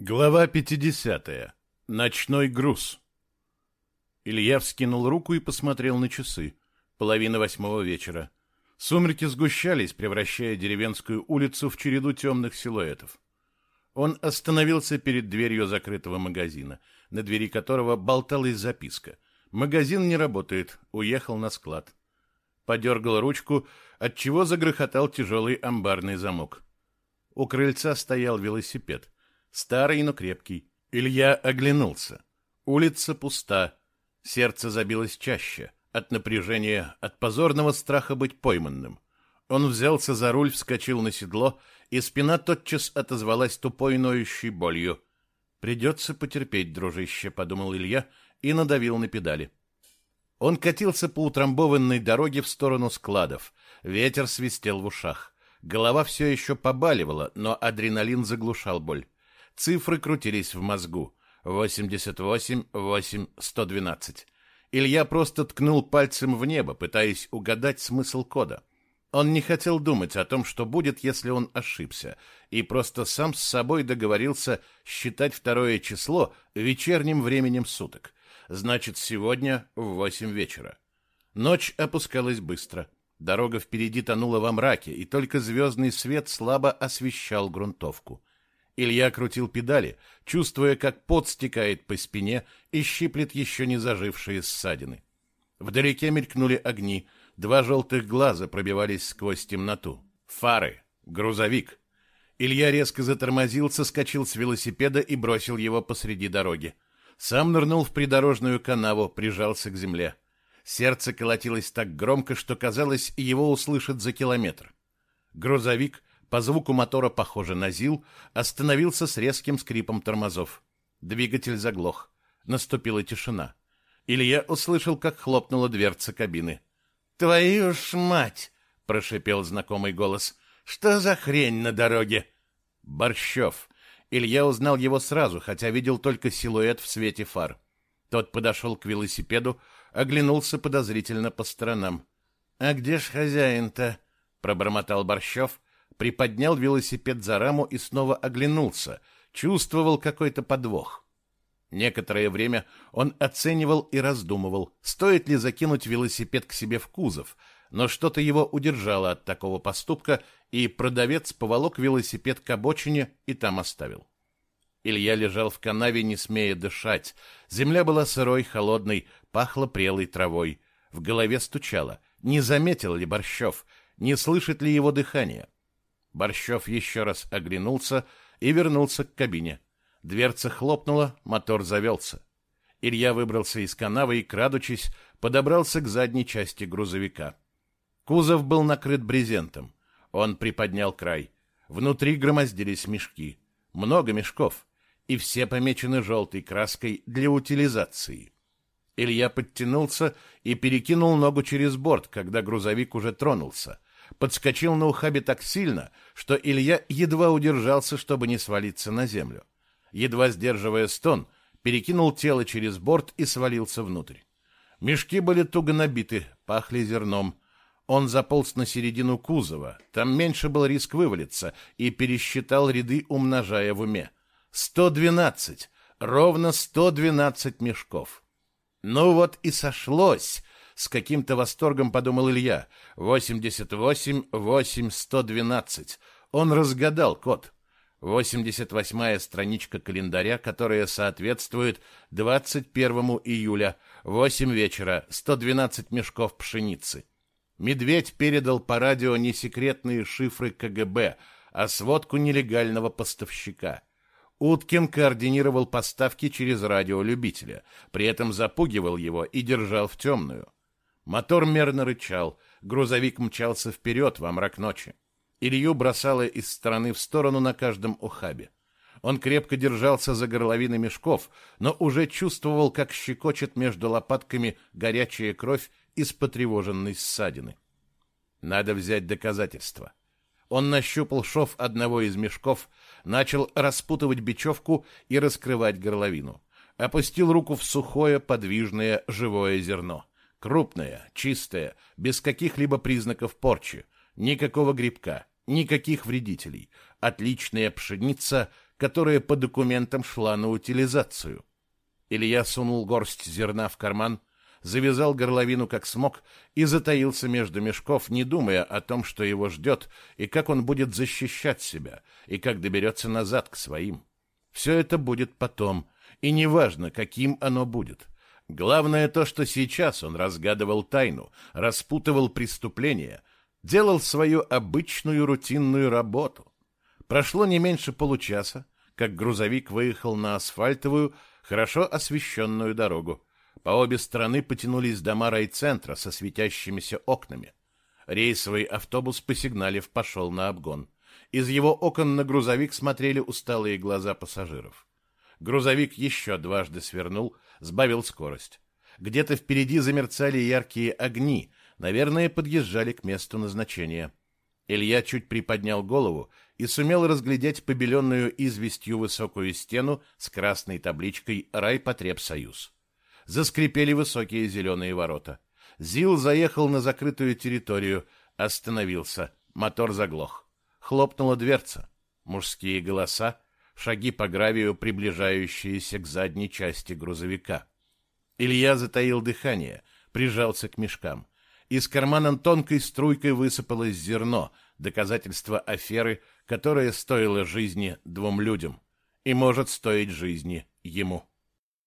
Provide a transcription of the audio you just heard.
Глава 50. Ночной груз. Илья вскинул руку и посмотрел на часы. Половина восьмого вечера. Сумерки сгущались, превращая деревенскую улицу в череду темных силуэтов. Он остановился перед дверью закрытого магазина, на двери которого болталась записка. «Магазин не работает, уехал на склад». Подергал ручку, отчего загрохотал тяжелый амбарный замок. У крыльца стоял велосипед — Старый, но крепкий. Илья оглянулся. Улица пуста. Сердце забилось чаще. От напряжения, от позорного страха быть пойманным. Он взялся за руль, вскочил на седло, и спина тотчас отозвалась тупой ноющей болью. «Придется потерпеть, дружище», — подумал Илья и надавил на педали. Он катился по утрамбованной дороге в сторону складов. Ветер свистел в ушах. Голова все еще побаливала, но адреналин заглушал боль. Цифры крутились в мозгу. 88, 8, 112. Илья просто ткнул пальцем в небо, пытаясь угадать смысл кода. Он не хотел думать о том, что будет, если он ошибся, и просто сам с собой договорился считать второе число вечерним временем суток. Значит, сегодня в восемь вечера. Ночь опускалась быстро. Дорога впереди тонула во мраке, и только звездный свет слабо освещал грунтовку. Илья крутил педали, чувствуя, как пот стекает по спине и щиплет еще не зажившие ссадины. Вдалеке мелькнули огни, два желтых глаза пробивались сквозь темноту. Фары, грузовик. Илья резко затормозил, соскочил с велосипеда и бросил его посреди дороги. Сам нырнул в придорожную канаву, прижался к земле. Сердце колотилось так громко, что казалось, его услышат за километр. Грузовик по звуку мотора, похоже на ЗИЛ, остановился с резким скрипом тормозов. Двигатель заглох. Наступила тишина. Илья услышал, как хлопнула дверца кабины. «Твою ж мать!» — прошипел знакомый голос. «Что за хрень на дороге?» «Борщев». Илья узнал его сразу, хотя видел только силуэт в свете фар. Тот подошел к велосипеду, оглянулся подозрительно по сторонам. «А где ж хозяин-то?» — пробормотал Борщев, приподнял велосипед за раму и снова оглянулся, чувствовал какой-то подвох. Некоторое время он оценивал и раздумывал, стоит ли закинуть велосипед к себе в кузов, но что-то его удержало от такого поступка, и продавец поволок велосипед к обочине и там оставил. Илья лежал в канаве, не смея дышать. Земля была сырой, холодной, пахла прелой травой. В голове стучало. Не заметил ли Борщев? Не слышит ли его дыхание? Борщев еще раз оглянулся и вернулся к кабине. Дверца хлопнула, мотор завелся. Илья выбрался из канавы и, крадучись, подобрался к задней части грузовика. Кузов был накрыт брезентом. Он приподнял край. Внутри громоздились мешки. Много мешков. И все помечены желтой краской для утилизации. Илья подтянулся и перекинул ногу через борт, когда грузовик уже тронулся — подскочил на ухабе так сильно, что Илья едва удержался, чтобы не свалиться на землю. Едва сдерживая стон, перекинул тело через борт и свалился внутрь. Мешки были туго набиты, пахли зерном. Он заполз на середину кузова, там меньше был риск вывалиться, и пересчитал ряды, умножая в уме. Сто двенадцать! Ровно сто двенадцать мешков. Ну вот и сошлось, с каким-то восторгом подумал Илья. 88-8-112. Он разгадал код. 88-я страничка календаря, которая соответствует 21 июля, 8 вечера, 112 мешков пшеницы. Медведь передал по радио не секретные шифры КГБ, а сводку нелегального поставщика. Уткин координировал поставки через радиолюбителя, при этом запугивал его и держал в темную. Мотор мерно рычал, грузовик мчался вперед во мрак ночи. Илью бросало из стороны в сторону на каждом ухабе. Он крепко держался за горловины мешков, но уже чувствовал, как щекочет между лопатками горячая кровь из потревоженной ссадины. Надо взять доказательства. Он нащупал шов одного из мешков, начал распутывать бечевку и раскрывать горловину. Опустил руку в сухое, подвижное, живое зерно. Крупная, чистая, без каких-либо признаков порчи, никакого грибка, никаких вредителей. Отличная пшеница, которая по документам шла на утилизацию. Илья сунул горсть зерна в карман, завязал горловину как смог и затаился между мешков, не думая о том, что его ждет, и как он будет защищать себя, и как доберется назад к своим. Все это будет потом, и неважно, каким оно будет. Главное то, что сейчас он разгадывал тайну, распутывал преступления, делал свою обычную рутинную работу. Прошло не меньше получаса, как грузовик выехал на асфальтовую, хорошо освещенную дорогу. По обе стороны потянулись дома райцентра со светящимися окнами. Рейсовый автобус, посигналив, пошел на обгон. Из его окон на грузовик смотрели усталые глаза пассажиров. Грузовик еще дважды свернул, сбавил скорость. Где-то впереди замерцали яркие огни, наверное, подъезжали к месту назначения. Илья чуть приподнял голову и сумел разглядеть побеленную известью высокую стену с красной табличкой «Райпотребсоюз». Заскрипели высокие зеленые ворота. Зил заехал на закрытую территорию, остановился. Мотор заглох. Хлопнула дверца. Мужские голоса, шаги по гравию, приближающиеся к задней части грузовика. Илья затаил дыхание, прижался к мешкам. Из кармана тонкой струйкой высыпалось зерно, доказательство аферы, которое стоило жизни двум людям и может стоить жизни ему.